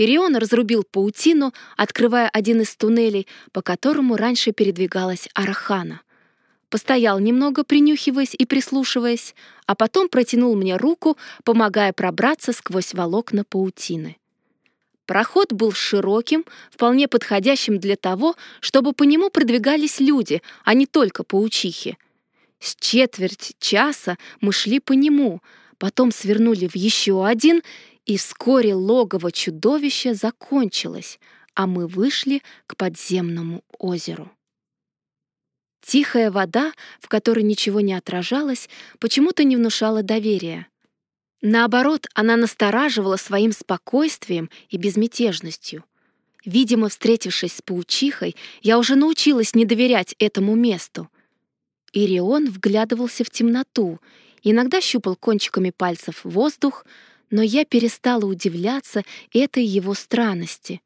Ирион разрубил паутину, открывая один из туннелей, по которому раньше передвигалась Арахана. Постоял немного, принюхиваясь и прислушиваясь, а потом протянул мне руку, помогая пробраться сквозь волокна паутины. Проход был широким, вполне подходящим для того, чтобы по нему продвигались люди, а не только паучихи. С четверть часа мы шли по нему, потом свернули в еще один, и вскоре логово чудовища закончилось, а мы вышли к подземному озеру. Тихая вода, в которой ничего не отражалось, почему-то не внушала доверия. Наоборот, она настораживала своим спокойствием и безмятежностью. Видимо, встретившись с паучихой, я уже научилась не доверять этому месту. Ирион вглядывался в темноту, иногда щупал кончиками пальцев воздух, но я перестала удивляться этой его странности.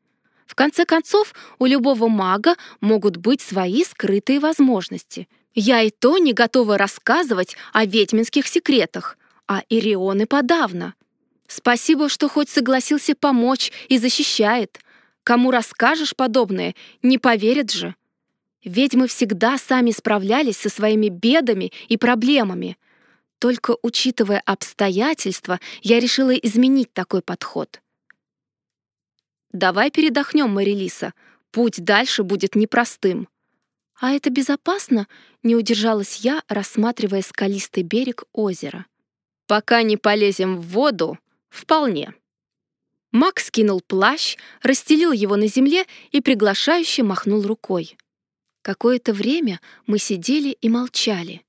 В конце концов, у любого мага могут быть свои скрытые возможности. Я и то не готова рассказывать о ведьминских секретах — а Ирионы подавно. Спасибо, что хоть согласился помочь и защищает. Кому расскажешь подобное, не поверят же. Ведьмы всегда сами справлялись со своими бедами и проблемами. Только учитывая обстоятельства, я решила изменить такой подход. «Давай передохнем, Марилиса. Путь дальше будет непростым». «А это безопасно?» — не удержалась я, рассматривая скалистый берег озера. Пока не полезем в воду, вполне. Макс кинул плащ, расстелил его на земле и приглашающе махнул рукой. Какое-то время мы сидели и молчали.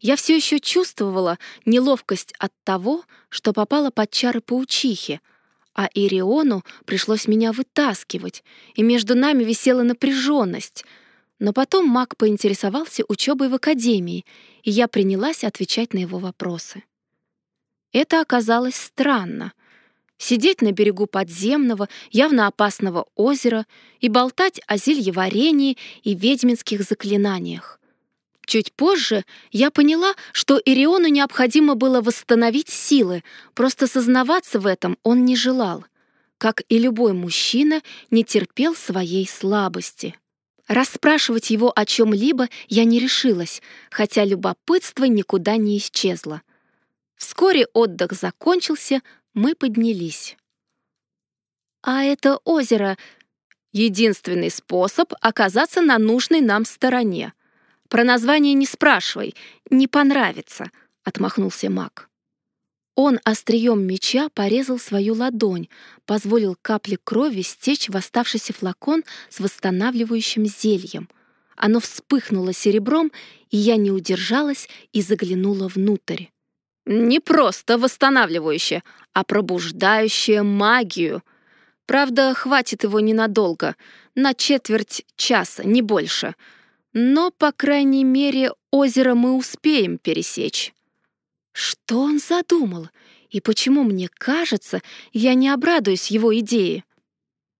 Я все еще чувствовала неловкость от того, что попала под чары паучихи, а Ириону пришлось меня вытаскивать, и между нами висела напряженность. Но потом Мак поинтересовался учебой в академии, и я принялась отвечать на его вопросы. Это оказалось странно. Сидеть на берегу подземного, явно опасного озера и болтать о зельеварении и ведьминских заклинаниях. Чуть позже я поняла, что Ириону необходимо было восстановить силы, просто сознаваться в этом он не желал. Как и любой мужчина, не терпел своей слабости. Расспрашивать его о чем-либо я не решилась, хотя любопытство никуда не исчезло. Вскоре отдых закончился, мы поднялись. А это озеро — единственный способ оказаться на нужной нам стороне. Про название не спрашивай, не понравится, — отмахнулся маг. Он острием меча порезал свою ладонь, позволил капле крови стечь в оставшийся флакон с восстанавливающим зельем. Оно вспыхнуло серебром, и я не удержалась и заглянула внутрь. Не просто восстанавливающее, а пробуждающее магию. Правда, хватит его ненадолго, на четверть часа, не больше. Но, по крайней мере, озеро мы успеем пересечь. Что он задумал? И почему мне кажется, я не обрадуюсь его идее?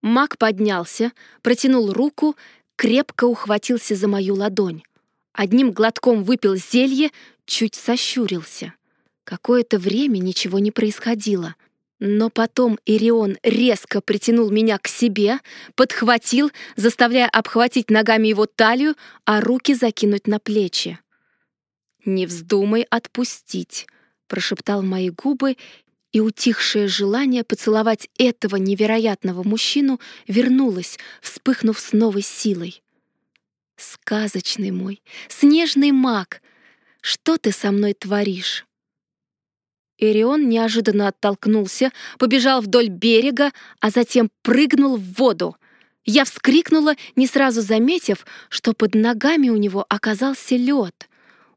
Маг поднялся, протянул руку, крепко ухватился за мою ладонь. Одним глотком выпил зелье, чуть сощурился. Какое-то время ничего не происходило. Но потом Ирион резко притянул меня к себе, подхватил, заставляя обхватить ногами его талию, а руки закинуть на плечи. «Не вздумай отпустить», — прошептал мои губы, и утихшее желание поцеловать этого невероятного мужчину вернулось, вспыхнув с новой силой. «Сказочный мой, снежный маг, что ты со мной творишь?» Ирион неожиданно оттолкнулся, побежал вдоль берега, а затем прыгнул в воду. Я вскрикнула, не сразу заметив, что под ногами у него оказался лед.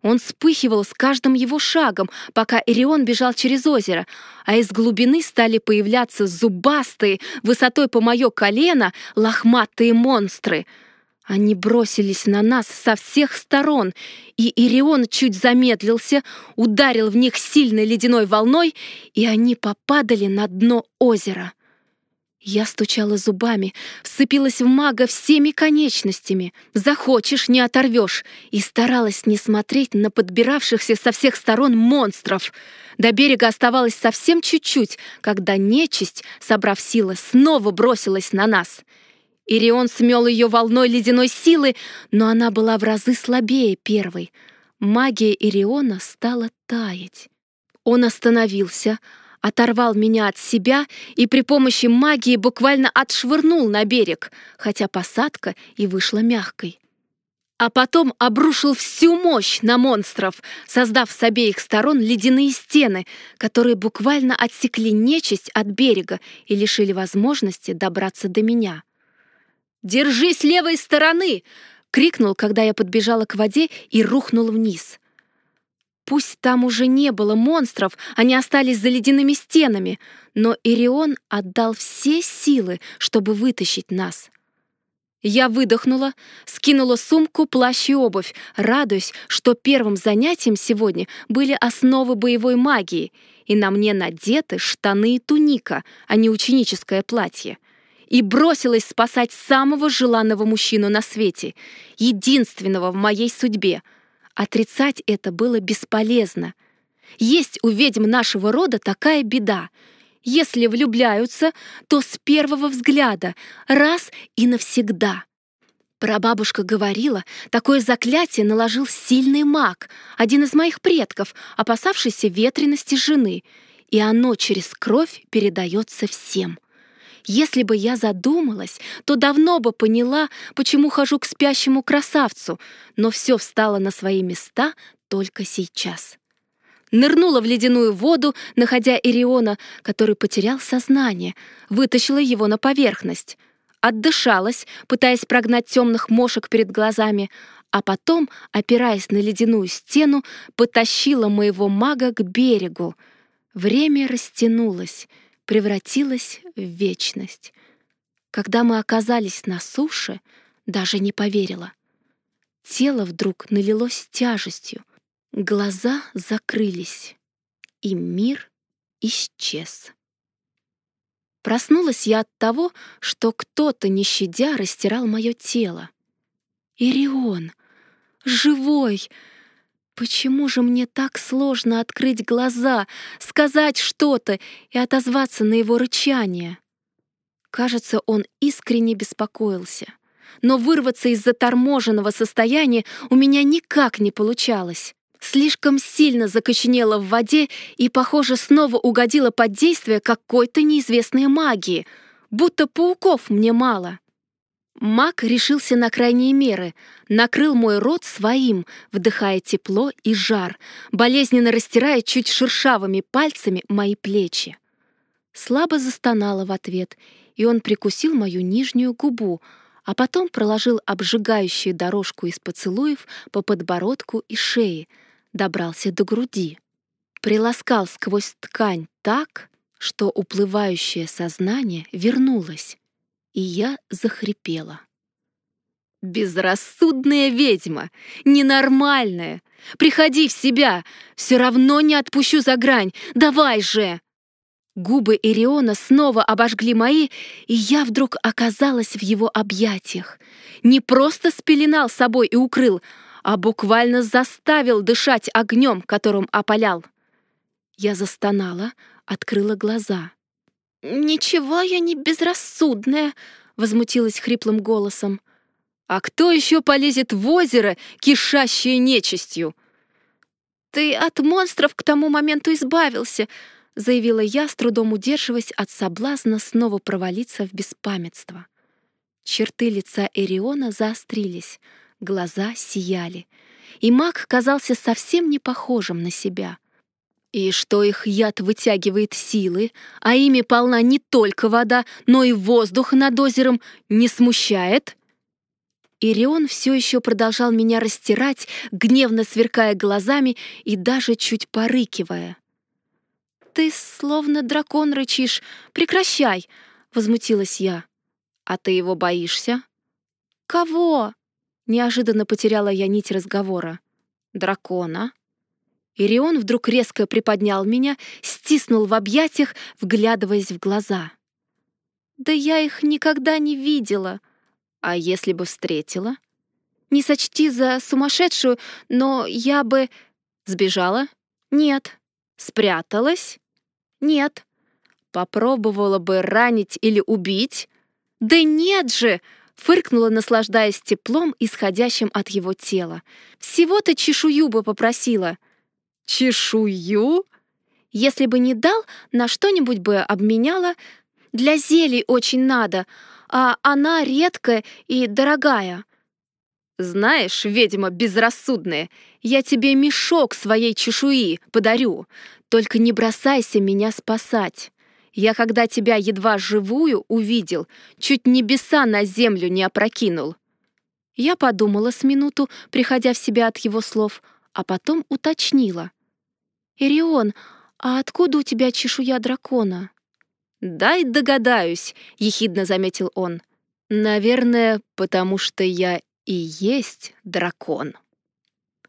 Он вспыхивал с каждым его шагом, пока Ирион бежал через озеро, а из глубины стали появляться зубастые, высотой по мое колено, лохматые монстры — они бросились на нас со всех сторон, и Ирион чуть замедлился, ударил в них сильной ледяной волной, и они попадали на дно озера. Я стучала зубами, вцепилась в мага всеми конечностями. Захочешь — не оторвешь. И старалась не смотреть на подбиравшихся со всех сторон монстров. До берега оставалось совсем чуть-чуть, когда нечисть, собрав силы, снова бросилась на нас. Ирион смел ее волной ледяной силы, но она была в разы слабее первой. Магия Ириона стала таять. Он остановился, оторвал меня от себя и при помощи магии буквально отшвырнул на берег, хотя посадка и вышла мягкой. А потом обрушил всю мощь на монстров, создав с обеих сторон ледяные стены, которые буквально отсекли нечисть от берега и лишили возможности добраться до меня. «Держись левой стороны!» — крикнул, когда я подбежала к воде и рухнул вниз. Пусть там уже не было монстров, они остались за ледяными стенами, но Ирион отдал все силы, чтобы вытащить нас. Я выдохнула, скинула сумку, плащ и обувь, радуясь, что первым занятием сегодня были основы боевой магии, и на мне надеты штаны и туника, а не ученическое платье. И бросилась спасать самого желанного мужчину на свете, единственного в моей судьбе — Отрицать это было бесполезно. Есть у ведьм нашего рода такая беда. Если влюбляются, то с первого взгляда, раз и навсегда. Прабабушка говорила, такое заклятие наложил сильный маг, один из моих предков, опасавшийся ветрености жены, и оно через кровь передается всем. Если бы я задумалась, то давно бы поняла, почему хожу к спящему красавцу, но все встало на свои места только сейчас. Нырнула в ледяную воду, находя Ириона, который потерял сознание, вытащила его на поверхность. Отдышалась, пытаясь прогнать темных мошек перед глазами, а потом, опираясь на ледяную стену, потащила моего мага к берегу. Время растянулось — превратилась в вечность. Когда мы оказались на суше, даже не поверила. Тело вдруг налилось тяжестью, глаза закрылись, и мир исчез. Проснулась я от того, что кто-то, не щадя, растирал мое тело. «Ирион! Живой!» Почему же мне так сложно открыть глаза, сказать что-то и отозваться на его рычание? Кажется, он искренне беспокоился. Но вырваться из заторможенного состояния у меня никак не получалось. Слишком сильно закоченела в воде и, похоже, снова угодила под действие какой-то неизвестной магии, будто пауков мне мало. Маг решился на крайние меры, накрыл мой рот своим, вдыхая тепло и жар, болезненно растирая чуть шершавыми пальцами мои плечи. Слабо застонала в ответ, и он прикусил мою нижнюю губу, а потом проложил обжигающую дорожку из поцелуев по подбородку и шее, добрался до груди. Приласкал сквозь ткань так, что уплывающее сознание вернулось и я захрипела. «Безрассудная ведьма! Ненормальная! Приходи в себя! Все равно не отпущу за грань! Давай же!» Губы Ириона снова обожгли мои, и я вдруг оказалась в его объятиях. Не просто спеленал собой и укрыл, а буквально заставил дышать огнем, которым опалял. Я застонала, открыла глаза. «Ничего я не безрассудная», — возмутилась хриплым голосом. «А кто еще полезет в озеро, кишащее нечистью?» «Ты от монстров к тому моменту избавился», — заявила я, с трудом удерживаясь от соблазна снова провалиться в беспамятство. Черты лица Эриона заострились, глаза сияли, и маг казался совсем не похожим на себя — и что их яд вытягивает силы, а ими полна не только вода, но и воздух над озером, не смущает? Ирион все еще продолжал меня растирать, гневно сверкая глазами и даже чуть порыкивая. «Ты словно дракон рычишь. Прекращай!» — возмутилась я. «А ты его боишься?» «Кого?» — неожиданно потеряла я нить разговора. «Дракона», Ирион вдруг резко приподнял меня, стиснул в объятиях, вглядываясь в глаза. Да я их никогда не видела. А если бы встретила? Не сочти за сумасшедшую, но я бы... Сбежала? Нет. Спряталась? Нет. Попробовала бы ранить или убить? Да нет же! Фыркнула, наслаждаясь теплом, исходящим от его тела. Всего-то чешую бы попросила. Чешую? Если бы не дал, на что-нибудь бы обменяла. Для зелий очень надо, а она редкая и дорогая. Знаешь, ведьма безрассудная, я тебе мешок своей чешуи подарю. Только не бросайся меня спасать. Я, когда тебя едва живую увидел, чуть небеса на землю не опрокинул. Я подумала с минуту, приходя в себя от его слов, а потом уточнила. «Ирион, а откуда у тебя чешуя дракона?» «Дай догадаюсь», — ехидно заметил он. «Наверное, потому что я и есть дракон».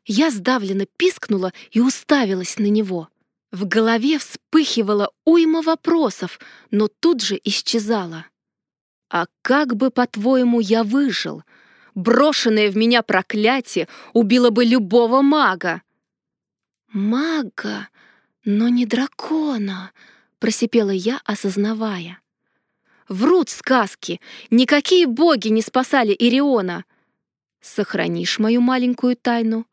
Я сдавленно пискнула и уставилась на него. В голове вспыхивала уйма вопросов, но тут же исчезала. «А как бы, по-твоему, я выжил? Брошенное в меня проклятие убило бы любого мага!» «Мага, но не дракона!» — просипела я, осознавая. «Врут сказки! Никакие боги не спасали Ириона!» «Сохранишь мою маленькую тайну?»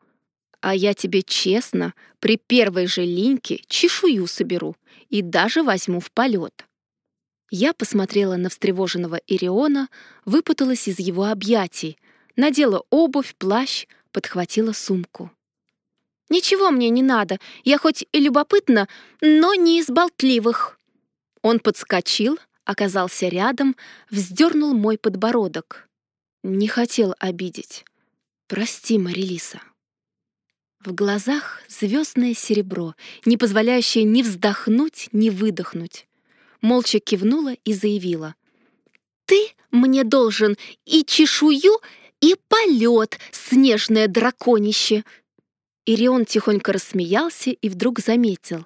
А я тебе честно, при первой же линьке чешую соберу и даже возьму в полет. Я посмотрела на встревоженного Ириона, выпуталась из его объятий, надела обувь, плащ, подхватила сумку. «Ничего мне не надо, я хоть и любопытна, но не из болтливых». Он подскочил, оказался рядом, вздернул мой подбородок. Не хотел обидеть. «Прости, Марилиса». В глазах звездное серебро, не позволяющее ни вздохнуть, ни выдохнуть. Молча кивнула и заявила. «Ты мне должен и чешую, и полет, снежное драконище!» Ирион тихонько рассмеялся и вдруг заметил.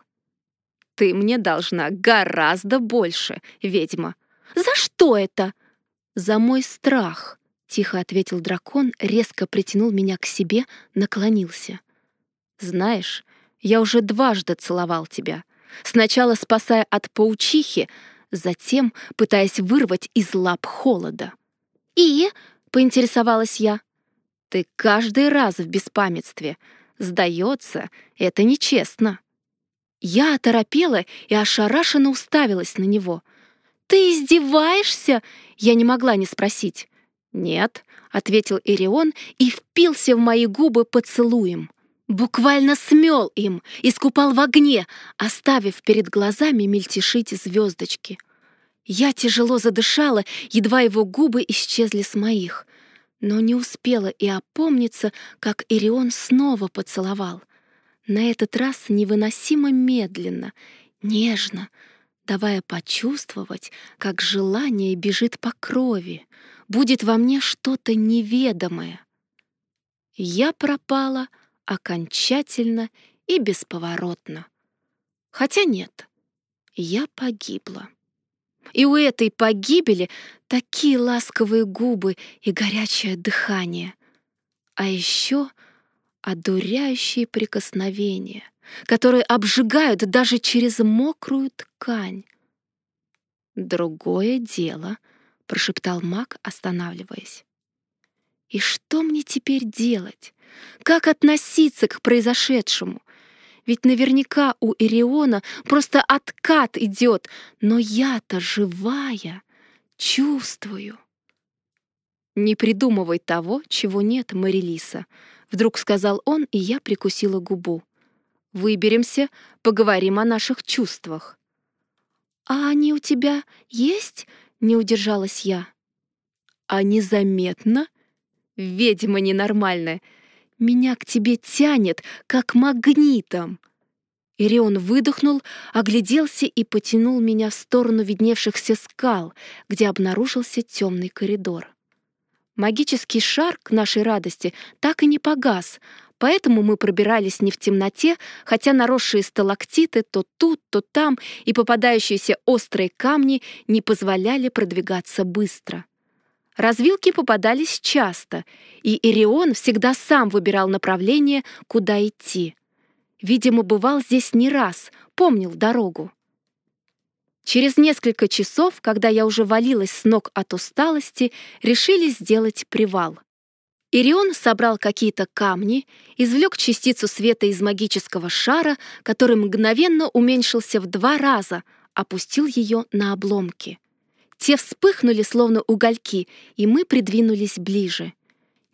«Ты мне должна гораздо больше, ведьма». «За что это?» «За мой страх», — тихо ответил дракон, резко притянул меня к себе, наклонился. Знаешь, я уже дважды целовал тебя. Сначала спасая от паучихи, затем пытаясь вырвать из лап холода. «И?» — поинтересовалась я. «Ты каждый раз в беспамятстве. Сдается, это нечестно». Я оторопела и ошарашенно уставилась на него. «Ты издеваешься?» Я не могла не спросить. «Нет», — ответил Ирион и впился в мои губы поцелуем. Буквально смел им, искупал в огне, оставив перед глазами мельтешить звездочки. Я тяжело задышала, едва его губы исчезли с моих, но не успела и опомниться, как Ирион снова поцеловал. На этот раз невыносимо медленно, нежно, давая почувствовать, как желание бежит по крови, будет во мне что-то неведомое. Я пропала — окончательно и бесповоротно. Хотя нет, я погибла. И у этой погибели такие ласковые губы и горячее дыхание. А еще одуряющие прикосновения, которые обжигают даже через мокрую ткань. «Другое дело», — прошептал маг, останавливаясь. «И что мне теперь делать? Как относиться к произошедшему? Ведь наверняка у Ириона просто откат идет, но я-то живая, чувствую. «Не придумывай того, чего нет, Марилиса», — вдруг сказал он, и я прикусила губу. «Выберемся, поговорим о наших чувствах». «А они у тебя есть?» — не удержалась я. «А незаметно?» «Ведьма ненормальная! Меня к тебе тянет, как магнитом!» Ирион выдохнул, огляделся и потянул меня в сторону видневшихся скал, где обнаружился темный коридор. Магический шар, к нашей радости, так и не погас, Поэтому мы пробирались не в темноте, хотя наросшие сталактиты то тут, то там и попадающиеся острые камни не позволяли продвигаться быстро. Развилки попадались часто, и Ирион всегда сам выбирал направление, куда идти. Видимо, бывал здесь не раз, помнил дорогу. Через несколько часов, когда я уже валилась с ног от усталости, решили сделать привал. Ирион собрал какие-то камни, извлек частицу света из магического шара, который мгновенно уменьшился в два раза, опустил ее на обломки. Те вспыхнули, словно угольки, и мы придвинулись ближе.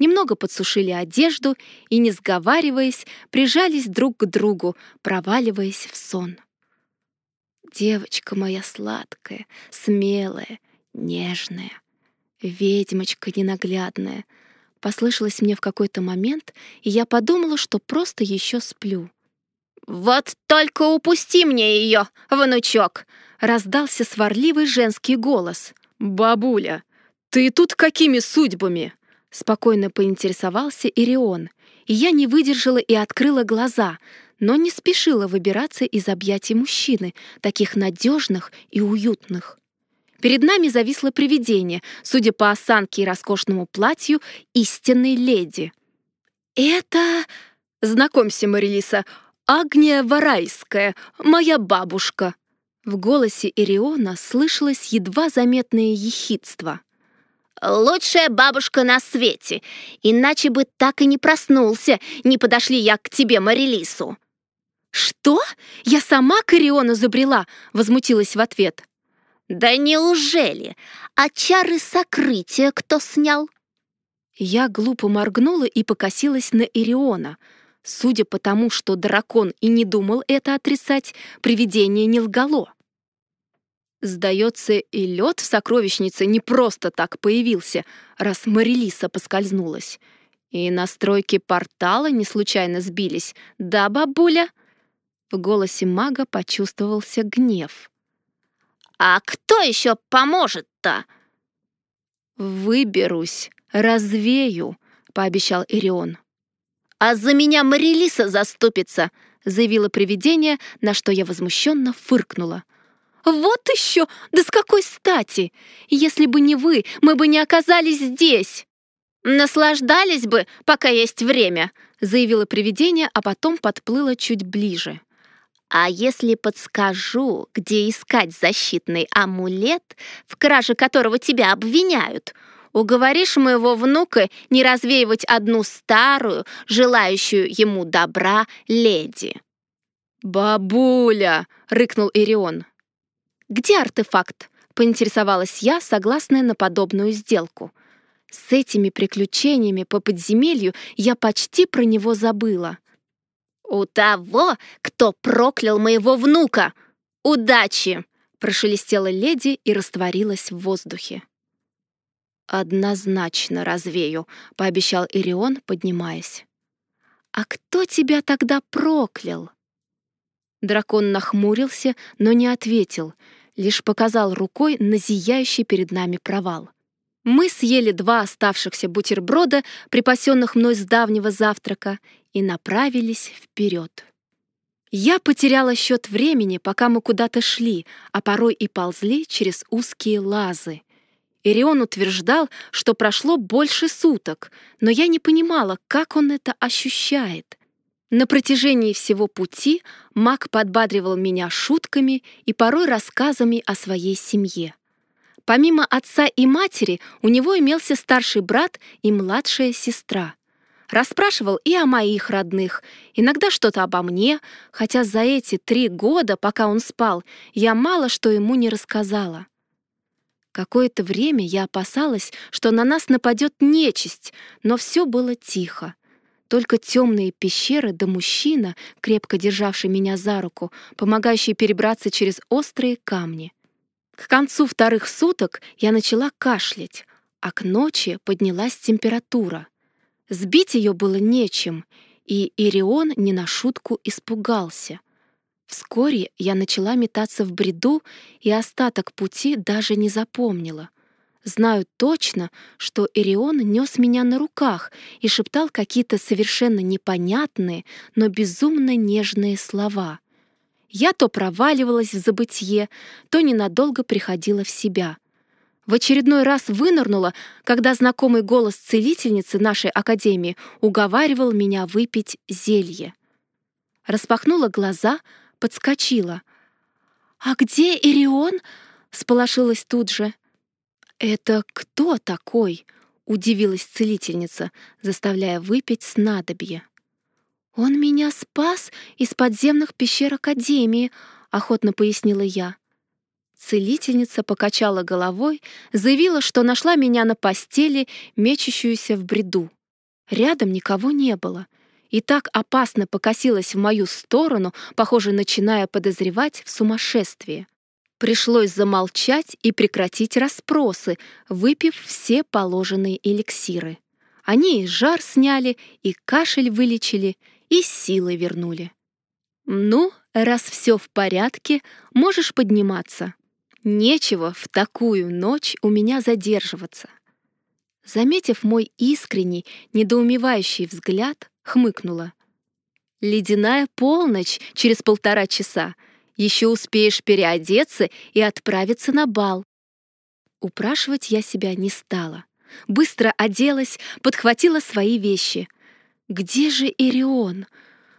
Немного подсушили одежду и, не сговариваясь, прижались друг к другу, проваливаясь в сон. Девочка моя сладкая, смелая, нежная, ведьмочка ненаглядная — послышалось мне в какой-то момент, и я подумала, что просто еще сплю. «Вот только упусти мне ее, внучок!» — раздался сварливый женский голос. «Бабуля, ты тут какими судьбами?» — спокойно поинтересовался Ирион, и я не выдержала и открыла глаза, но не спешила выбираться из объятий мужчины, таких надежных и уютных. Перед нами зависло привидение, судя по осанке и роскошному платью, истинной леди. «Это...» «Знакомься, Марилиса, Агния Варайская, моя бабушка». В голосе Ириона слышалось едва заметное ехидство. «Лучшая бабушка на свете, иначе бы так и не проснулся, не подошли я к тебе, Марилису». «Что? Я сама к Ириону забрела?» — возмутилась в ответ. «Да неужели? А чары сокрытия кто снял?» Я глупо моргнула и покосилась на Ириона. Судя по тому, что дракон и не думал это отрицать, привидение не лгало. Сдается, и лед в сокровищнице не просто так появился, раз Марилиса поскользнулась. И настройки портала не случайно сбились, да, бабуля? В голосе мага почувствовался гнев. А кто еще поможет-то? Выберусь, развею, пообещал Ирион. А за меня Марилиса заступится, заявила привидение, на что я возмущенно фыркнула. «Вот еще! Да с какой стати! Если бы не вы, мы бы не оказались здесь!» «Наслаждались бы, пока есть время», — заявило привидение, а потом подплыло чуть ближе. А если подскажу, где искать защитный амулет, в краже которого тебя обвиняют, уговоришь моего внука не развеивать одну старую, желающую ему добра, леди?» «Бабуля!» — рыкнул Ирион. «Где артефакт?» — поинтересовалась я, согласная на подобную сделку. С этими приключениями по подземелью я почти про него забыла — «У того, кто проклял моего внука! Удачи!» прошелестела леди и растворилась в воздухе. «Однозначно развею», — пообещал Ирион, поднимаясь. «А кто тебя тогда проклял?» Дракон нахмурился, но не ответил, лишь показал рукой на зияющий перед нами провал. Мы съели два оставшихся бутерброда, припасенных мной с давнего завтрака, и направились вперед. Я потеряла счет времени, пока мы куда-то шли, а порой и ползли через узкие лазы. Ирион утверждал, что прошло больше суток, но я не понимала, как он это ощущает. На протяжении всего пути маг подбадривал меня шутками и порой рассказами о своей семье. Помимо отца и матери, у него имелся старший брат и младшая сестра — Расспрашивал и о моих родных, иногда что-то обо мне, хотя за эти три года, пока он спал, я мало что ему не рассказала. Какое-то время я опасалась, что на нас нападет нечисть, но все было тихо. Только темные пещеры да мужчина, крепко державший меня за руку, помогающий перебраться через острые камни. К концу вторых суток я начала кашлять, а к ночи поднялась температура. Сбить ее было нечем, и Ирион не на шутку испугался. Вскоре я начала метаться в бреду и остаток пути даже не запомнила. Знаю точно, что Ирион нес меня на руках и шептал какие-то совершенно непонятные, но безумно нежные слова. Я то проваливалась в забытье, то ненадолго приходила в себя. В очередной раз вынырнула, когда знакомый голос целительницы нашей академии уговаривал меня выпить зелье. Распахнула глаза, подскочила. «А где Ирион?» — сполошилась тут же. «Это кто такой?» — удивилась целительница, заставляя выпить снадобье. «Он меня спас из подземных пещер Академии», — охотно пояснила я. Целительница покачала головой, заявила, что нашла меня на постели, мечущуюся в бреду. Рядом никого не было. И так опасно покосилась в мою сторону, похоже, начиная подозревать в сумасшествии. Пришлось замолчать и прекратить расспросы, выпив все положенные эликсиры. Они и жар сняли, и кашель вылечили, и силы вернули. «Ну, раз все в порядке, можешь подниматься. Нечего в такую ночь у меня задерживаться». Заметив мой искренний, недоумевающий взгляд, хмыкнула. «Ледяная полночь через полтора часа — еще успеешь переодеться и отправиться на бал. Упрашивать я себя не стала. Быстро оделась, подхватила свои вещи. Где же Ирион?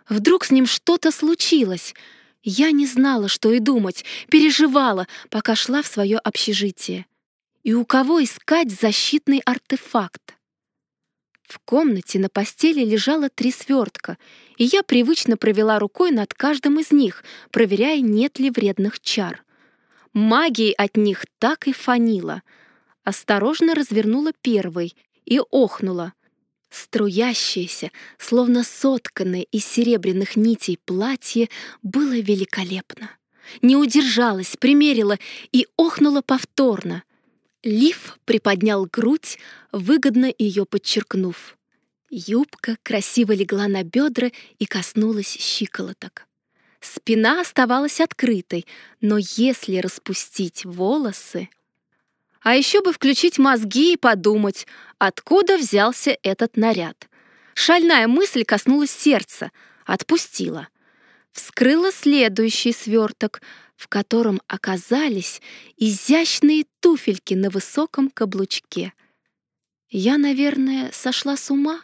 Вдруг с ним что-то случилось? Я не знала, что и думать, переживала, пока шла в свое общежитие. И у кого искать защитный артефакт? В комнате на постели лежало три свертка, и я привычно провела рукой над каждым из них, проверяя, нет ли вредных чар. Магией от них так и фанило. Осторожно развернула первый и охнула. Струящееся, словно сотканное из серебряных нитей платье, было великолепно. Не удержалась, примерила и охнула повторно — Лив приподнял грудь, выгодно ее подчеркнув. Юбка красиво легла на бедра и коснулась щиколоток. Спина оставалась открытой, но если распустить волосы... А еще бы включить мозги и подумать, откуда взялся этот наряд. Шальная мысль коснулась сердца, отпустила. Вскрыла следующий сверток, в котором оказались изящные туфельки на высоком каблучке. Я, наверное, сошла с ума.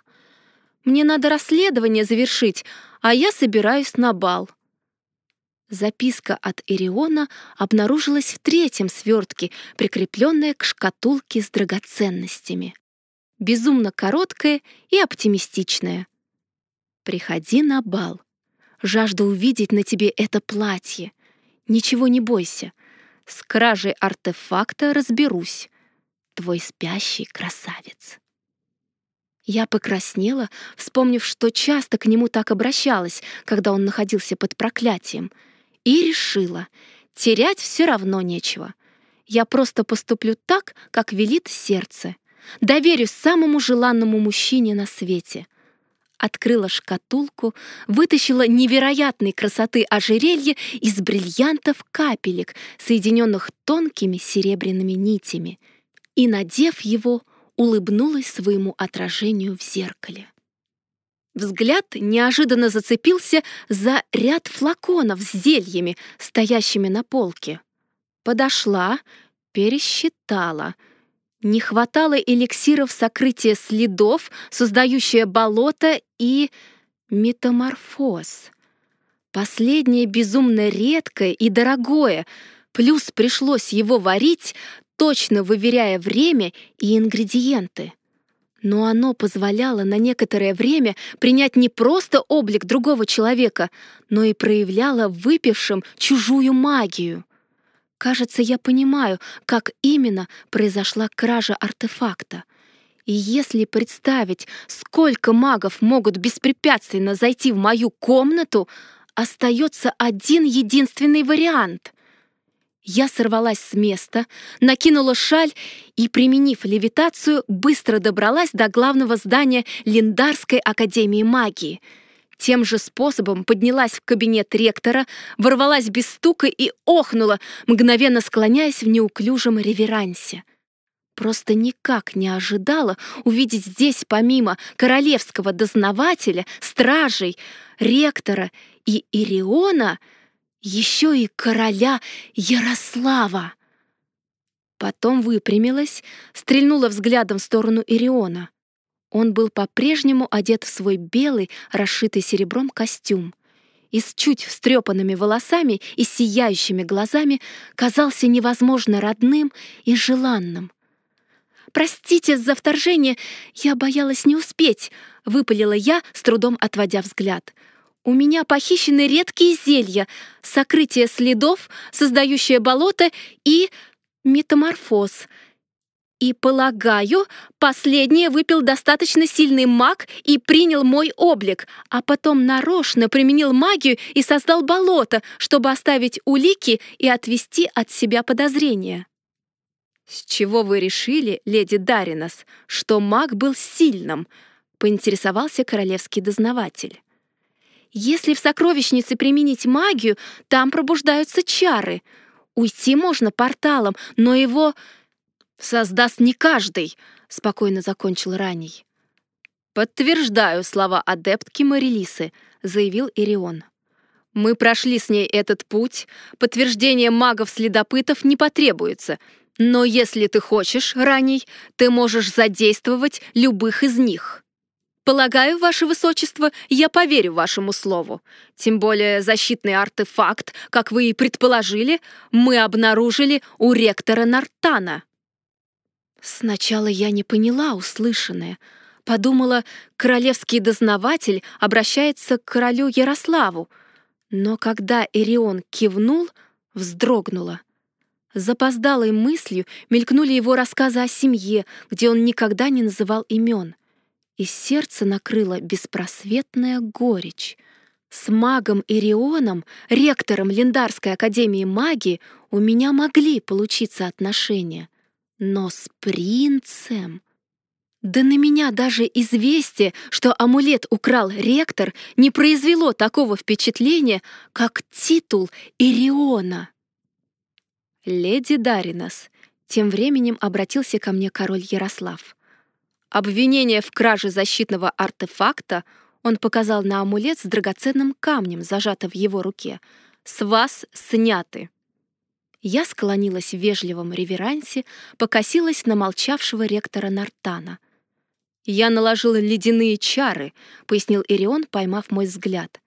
Мне надо расследование завершить, а я собираюсь на бал. Записка от Ириона обнаружилась в третьем свертке, прикрепленная к шкатулке с драгоценностями. Безумно короткая и оптимистичная. «Приходи на бал. Жажда увидеть на тебе это платье. Ничего не бойся. С кражей артефакта разберусь. Твой спящий красавец. Я покраснела, вспомнив, что часто к нему так обращалась, когда он находился под проклятием, и решила, терять все равно нечего. Я просто поступлю так, как велит сердце. Доверюсь самому желанному мужчине на свете — открыла шкатулку, вытащила невероятной красоты ожерелье из бриллиантов капелек, соединенных тонкими серебряными нитями, и, надев его, улыбнулась своему отражению в зеркале. Взгляд неожиданно зацепился за ряд флаконов с зельями, стоящими на полке. Подошла, пересчитала — не хватало эликсиров сокрытия следов, создающее болото и метаморфоз. Последнее безумно редкое и дорогое, плюс пришлось его варить, точно выверяя время и ингредиенты. Но оно позволяло на некоторое время принять не просто облик другого человека, но и проявляло выпившим чужую магию. Кажется, я понимаю, как именно произошла кража артефакта. И если представить, сколько магов могут беспрепятственно зайти в мою комнату, остается один единственный вариант. Я сорвалась с места, накинула шаль и, применив левитацию, быстро добралась до главного здания Линдарской академии магии — тем же способом поднялась в кабинет ректора, ворвалась без стука и охнула, мгновенно склоняясь в неуклюжем реверансе. Просто никак не ожидала увидеть здесь помимо королевского дознавателя, стражей, ректора и Ириона еще и короля Ярослава. Потом выпрямилась, стрельнула взглядом в сторону Ириона. Он был по-прежнему одет в свой белый, расшитый серебром костюм и с чуть встрепанными волосами и сияющими глазами казался невозможно родным и желанным. «Простите за вторжение, я боялась не успеть», — выпалила я, с трудом отводя взгляд. «У меня похищены редкие зелья, сокрытие следов, создающее болото и метаморфоз. И, полагаю, последнее выпил достаточно сильный маг и принял мой облик, а потом нарочно применил магию и создал болото, чтобы оставить улики и отвести от себя подозрения. «С чего вы решили, леди Даринас, что маг был сильным?» — поинтересовался королевский дознаватель. «Если в сокровищнице применить магию, там пробуждаются чары. Уйти можно порталом, но его создаст не каждый», — спокойно закончил раней. «Подтверждаю слова адептки Марилисы», — заявил Ирион. «Мы прошли с ней этот путь, подтверждение магов-следопытов не потребуется, но если ты хочешь, раней, ты можешь задействовать любых из них». Полагаю, ваше высочество, я поверю вашему слову. Тем более защитный артефакт, как вы и предположили, мы обнаружили у ректора Нартана. Сначала я не поняла услышанное. Подумала, королевский дознаватель обращается к королю Ярославу. Но когда Эрион кивнул, вздрогнула. Запоздалой мыслью мелькнули его рассказы о семье, где он никогда не называл имен. И сердце накрыло беспросветная горечь. С магом Ирионом, ректором Линдарской академии магии, у меня могли получиться отношения — но с принцем... Да на меня даже известие, что амулет украл ректор, не произвело такого впечатления, как титул Ириона. «Леди Даринас», — тем временем обратился ко мне король Ярослав. Обвинение в краже защитного артефакта он показал на амулет с драгоценным камнем, зажатым в его руке. «С вас сняты». Я склонилась в вежливом реверансе, покосилась на молчавшего ректора Нартана. «Я наложила ледяные чары», — пояснил Ирион, поймав мой взгляд.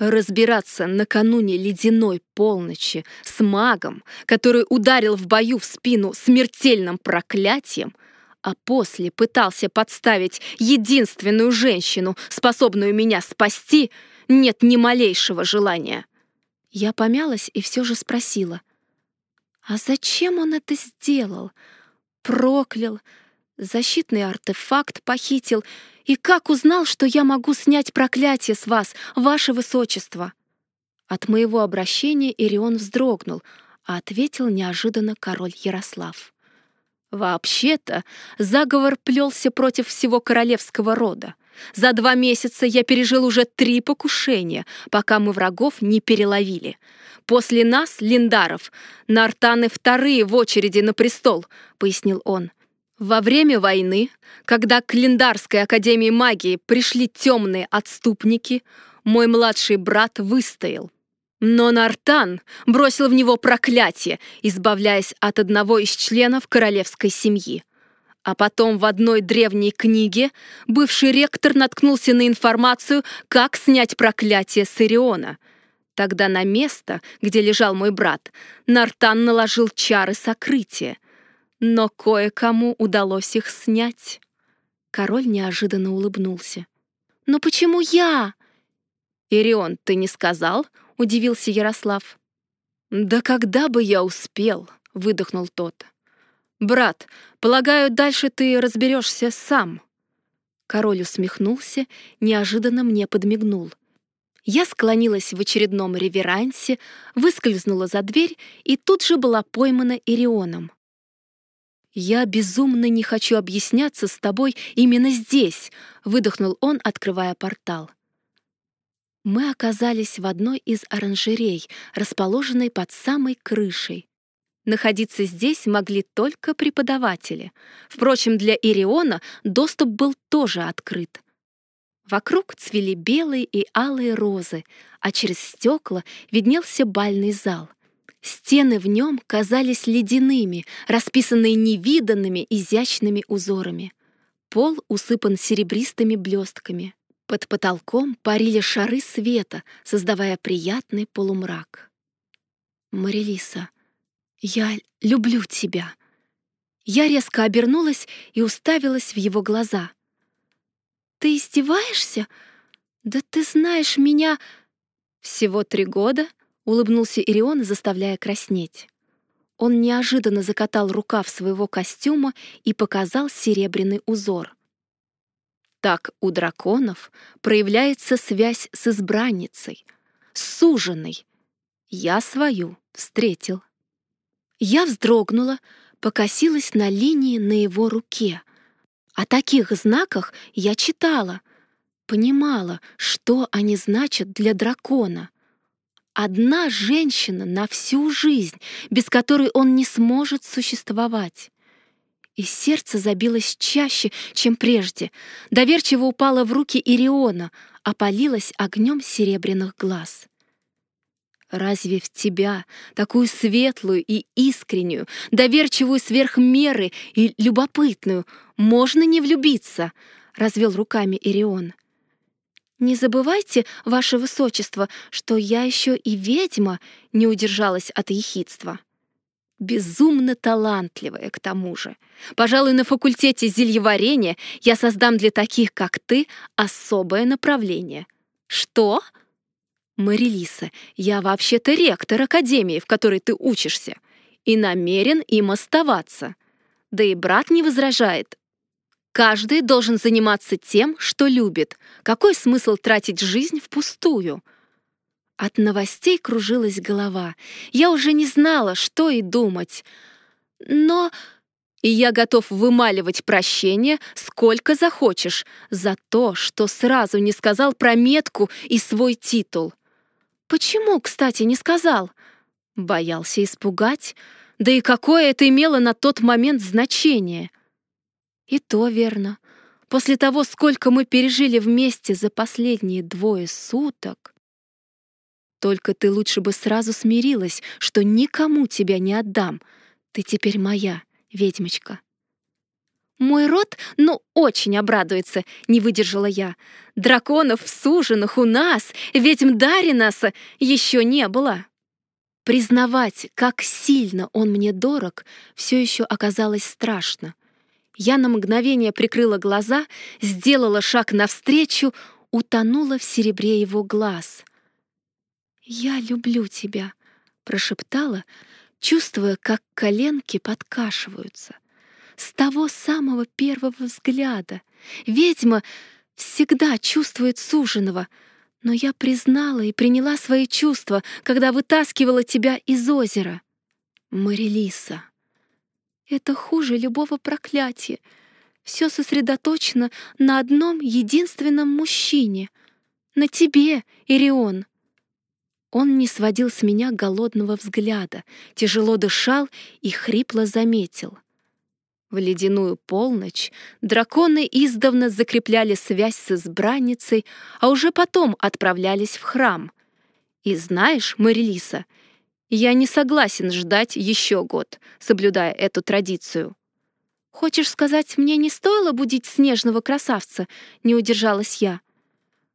Разбираться накануне ледяной полночи с магом, который ударил в бою в спину смертельным проклятием, а после пытался подставить единственную женщину, способную меня спасти, нет ни малейшего желания. Я помялась и все же спросила — а зачем он это сделал? Проклял, защитный артефакт похитил. И как узнал, что я могу снять проклятие с вас, ваше высочество? От моего обращения Ирион вздрогнул, а ответил неожиданно король Ярослав. Вообще-то заговор плелся против всего королевского рода. За два месяца я пережил уже три покушения, пока мы врагов не переловили — После нас, Линдаров, Нартаны вторые в очереди на престол», — пояснил он. Во время войны, когда к Линдарской академии магии пришли темные отступники, мой младший брат выстоял. Но Нартан бросил в него проклятие, избавляясь от одного из членов королевской семьи. А потом в одной древней книге бывший ректор наткнулся на информацию, как снять проклятие с Ириона — Тогда на место, где лежал мой брат, Нартан наложил чары сокрытия. Но кое-кому удалось их снять. Король неожиданно улыбнулся. «Но почему я?» «Ирион, ты не сказал?» — удивился Ярослав. «Да когда бы я успел?» — выдохнул тот. «Брат, полагаю, дальше ты разберешься сам». Король усмехнулся, неожиданно мне подмигнул. Я склонилась в очередном реверансе, выскользнула за дверь и тут же была поймана Ирионом. «Я безумно не хочу объясняться с тобой именно здесь», — выдохнул он, открывая портал. Мы оказались в одной из оранжерей, расположенной под самой крышей. Находиться здесь могли только преподаватели. Впрочем, для Ириона доступ был тоже открыт. Вокруг цвели белые и алые розы, а через стекла виднелся бальный зал. Стены в нем казались ледяными, расписанные невиданными изящными узорами. Пол усыпан серебристыми блестками. Под потолком парили шары света, создавая приятный полумрак. «Марилиса», «Я люблю тебя». Я резко обернулась и уставилась в его глаза. «Ты издеваешься? Да ты знаешь меня...» «Всего три года?» — улыбнулся Ирион, заставляя краснеть. Он неожиданно закатал рукав своего костюма и показал серебряный узор. Так у драконов проявляется связь с избранницей, суженой. Я свою встретил. Я вздрогнула, покосилась на линии на его руке. О таких знаках я читала, понимала, что они значат для дракона. Одна женщина на всю жизнь, без которой он не сможет существовать. И сердце забилось чаще, чем прежде. Доверчиво упало в руки Ириона, опалилось огнем серебряных глаз. Разве в тебя, такую светлую и искреннюю, доверчивую сверх меры и любопытную, можно не влюбиться? Развел руками Ирион. Не забывайте, ваше высочество, что я еще и ведьма, не удержалась от ехидства. Безумно талантливая, к тому же. Пожалуй, на факультете зельеварения я создам для таких, как ты, особое направление. Что? «Марилиса, я вообще-то ректор академии, в которой ты учишься, и намерен им оставаться. Да и брат не возражает. Каждый должен заниматься тем, что любит. Какой смысл тратить жизнь впустую?» От новостей кружилась голова. Я уже не знала, что и думать. Но... И я готов вымаливать прощение, сколько захочешь, за то, что сразу не сказал про метку и свой титул. Почему, кстати, не сказал? Боялся испугать? Да и какое это имело на тот момент значение? И то верно. После того, сколько мы пережили вместе за последние двое суток... Только ты лучше бы сразу смирилась, что никому тебя не отдам. Ты теперь моя, ведьмочка. Мой род, ну, очень обрадуется, не выдержала я. Драконов суженных у нас, ведьм Даринаса, еще не было. Признавать, как сильно он мне дорог, все еще оказалось страшно. Я на мгновение прикрыла глаза, сделала шаг навстречу, утонула в серебре его глаз. «Я люблю тебя», — прошептала, чувствуя, как коленки подкашиваются — с того самого первого взгляда. Ведьма всегда чувствует суженого, но я признала и приняла свои чувства, когда вытаскивала тебя из озера. Марилиса. Это хуже любого проклятия. Все сосредоточено на одном единственном мужчине. На тебе, Ирион. Он не сводил с меня голодного взгляда, тяжело дышал и хрипло заметил — в ледяную полночь драконы издавна закрепляли связь с избранницей, а уже потом отправлялись в храм. И знаешь, Марилиса, я не согласен ждать еще год, соблюдая эту традицию. Хочешь сказать, мне не стоило будить снежного красавца? Не удержалась я.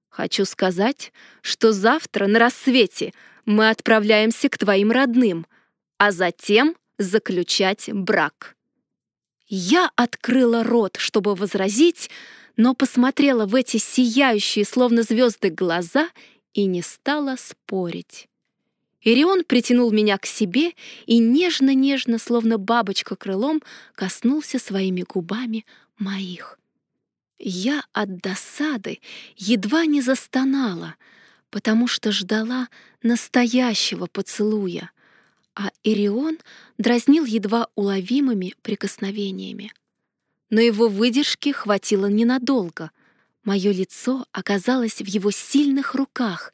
Хочу сказать, что завтра на рассвете мы отправляемся к твоим родным, а затем заключать брак. Я открыла рот, чтобы возразить, но посмотрела в эти сияющие, словно звезды, глаза и не стала спорить. Ирион притянул меня к себе и нежно-нежно, словно бабочка крылом, коснулся своими губами моих. Я от досады едва не застонала, потому что ждала настоящего поцелуя, а Ирион дразнил едва уловимыми прикосновениями. Но его выдержки хватило ненадолго. Мое лицо оказалось в его сильных руках,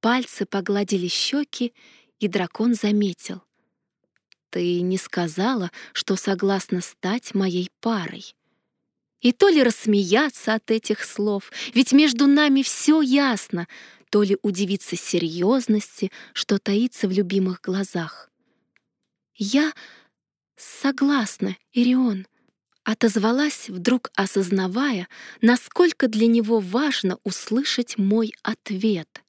пальцы погладили щеки, и дракон заметил. Ты не сказала, что согласна стать моей парой. И то ли рассмеяться от этих слов, ведь между нами все ясно, то ли удивиться серьезности, что таится в любимых глазах. Я согласна, Ирион, отозвалась, вдруг осознавая, насколько для него важно услышать мой ответ.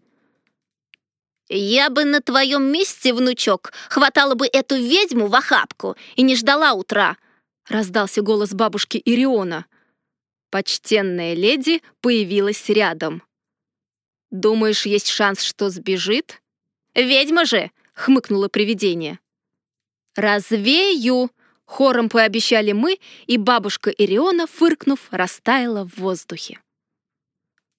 «Я бы на твоем месте, внучок, хватала бы эту ведьму в охапку и не ждала утра», — раздался голос бабушки Ириона. Почтенная леди появилась рядом. «Думаешь, есть шанс, что сбежит?» «Ведьма же!» — хмыкнуло привидение. «Развею!» — хором пообещали мы, и бабушка Ириона, фыркнув, растаяла в воздухе.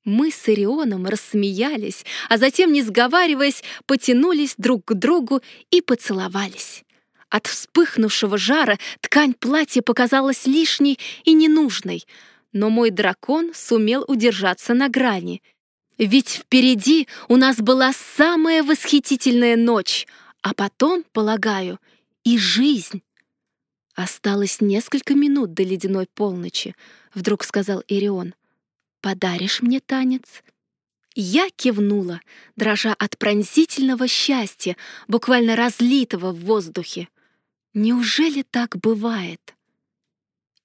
Мы с Ирионом рассмеялись, а затем, не сговариваясь, потянулись друг к другу и поцеловались. От вспыхнувшего жара ткань платья показалась лишней и ненужной, но мой дракон сумел удержаться на грани. Ведь впереди у нас была самая восхитительная ночь, а потом, полагаю, и жизнь. Осталось несколько минут до ледяной полночи, вдруг сказал Ирион. Подаришь мне танец? Я кивнула, дрожа от пронзительного счастья, буквально разлитого в воздухе. Неужели так бывает?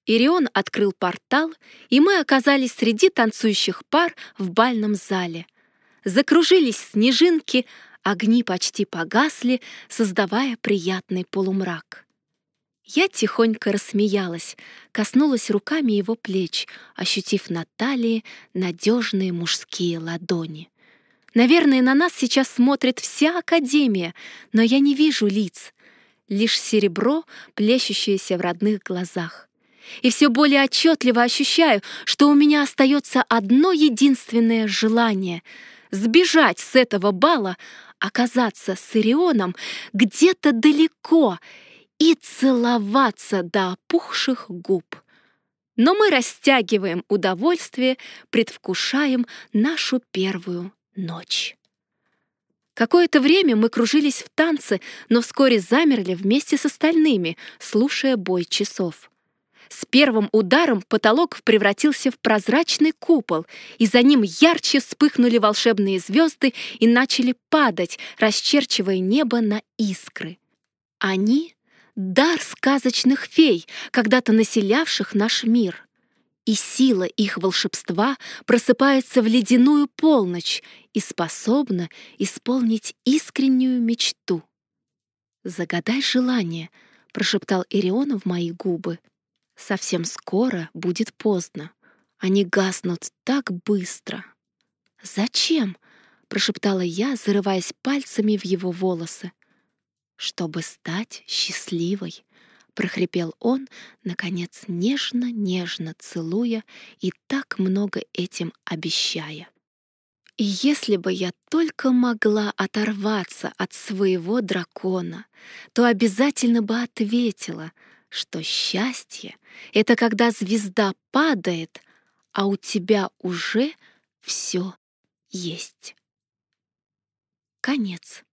Ирион открыл портал, и мы оказались среди танцующих пар в бальном зале. Закружились снежинки, огни почти погасли, создавая приятный полумрак. Я тихонько рассмеялась, коснулась руками его плеч, ощутив на талии надежные мужские ладони. Наверное, на нас сейчас смотрит вся Академия, но я не вижу лиц, лишь серебро, плещущееся в родных глазах. И все более отчетливо ощущаю, что у меня остается одно единственное желание — сбежать с этого бала, оказаться с Ирионом где-то далеко — и целоваться до опухших губ. Но мы растягиваем удовольствие, предвкушаем нашу первую ночь. Какое-то время мы кружились в танце, но вскоре замерли вместе с остальными, слушая бой часов. С первым ударом потолок превратился в прозрачный купол, и за ним ярче вспыхнули волшебные звезды и начали падать, расчерчивая небо на искры. Они дар сказочных фей, когда-то населявших наш мир. И сила их волшебства просыпается в ледяную полночь и способна исполнить искреннюю мечту. «Загадай желание», — прошептал Ирион в мои губы. «Совсем скоро будет поздно. Они гаснут так быстро». «Зачем?» — прошептала я, зарываясь пальцами в его волосы чтобы стать счастливой, прохрипел он, наконец нежно-нежно целуя и так много этим обещая. И если бы я только могла оторваться от своего дракона, то обязательно бы ответила, что счастье — это когда звезда падает, а у тебя уже все есть. Конец.